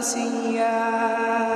إنسيا